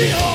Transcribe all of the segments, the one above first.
the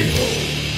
Behold!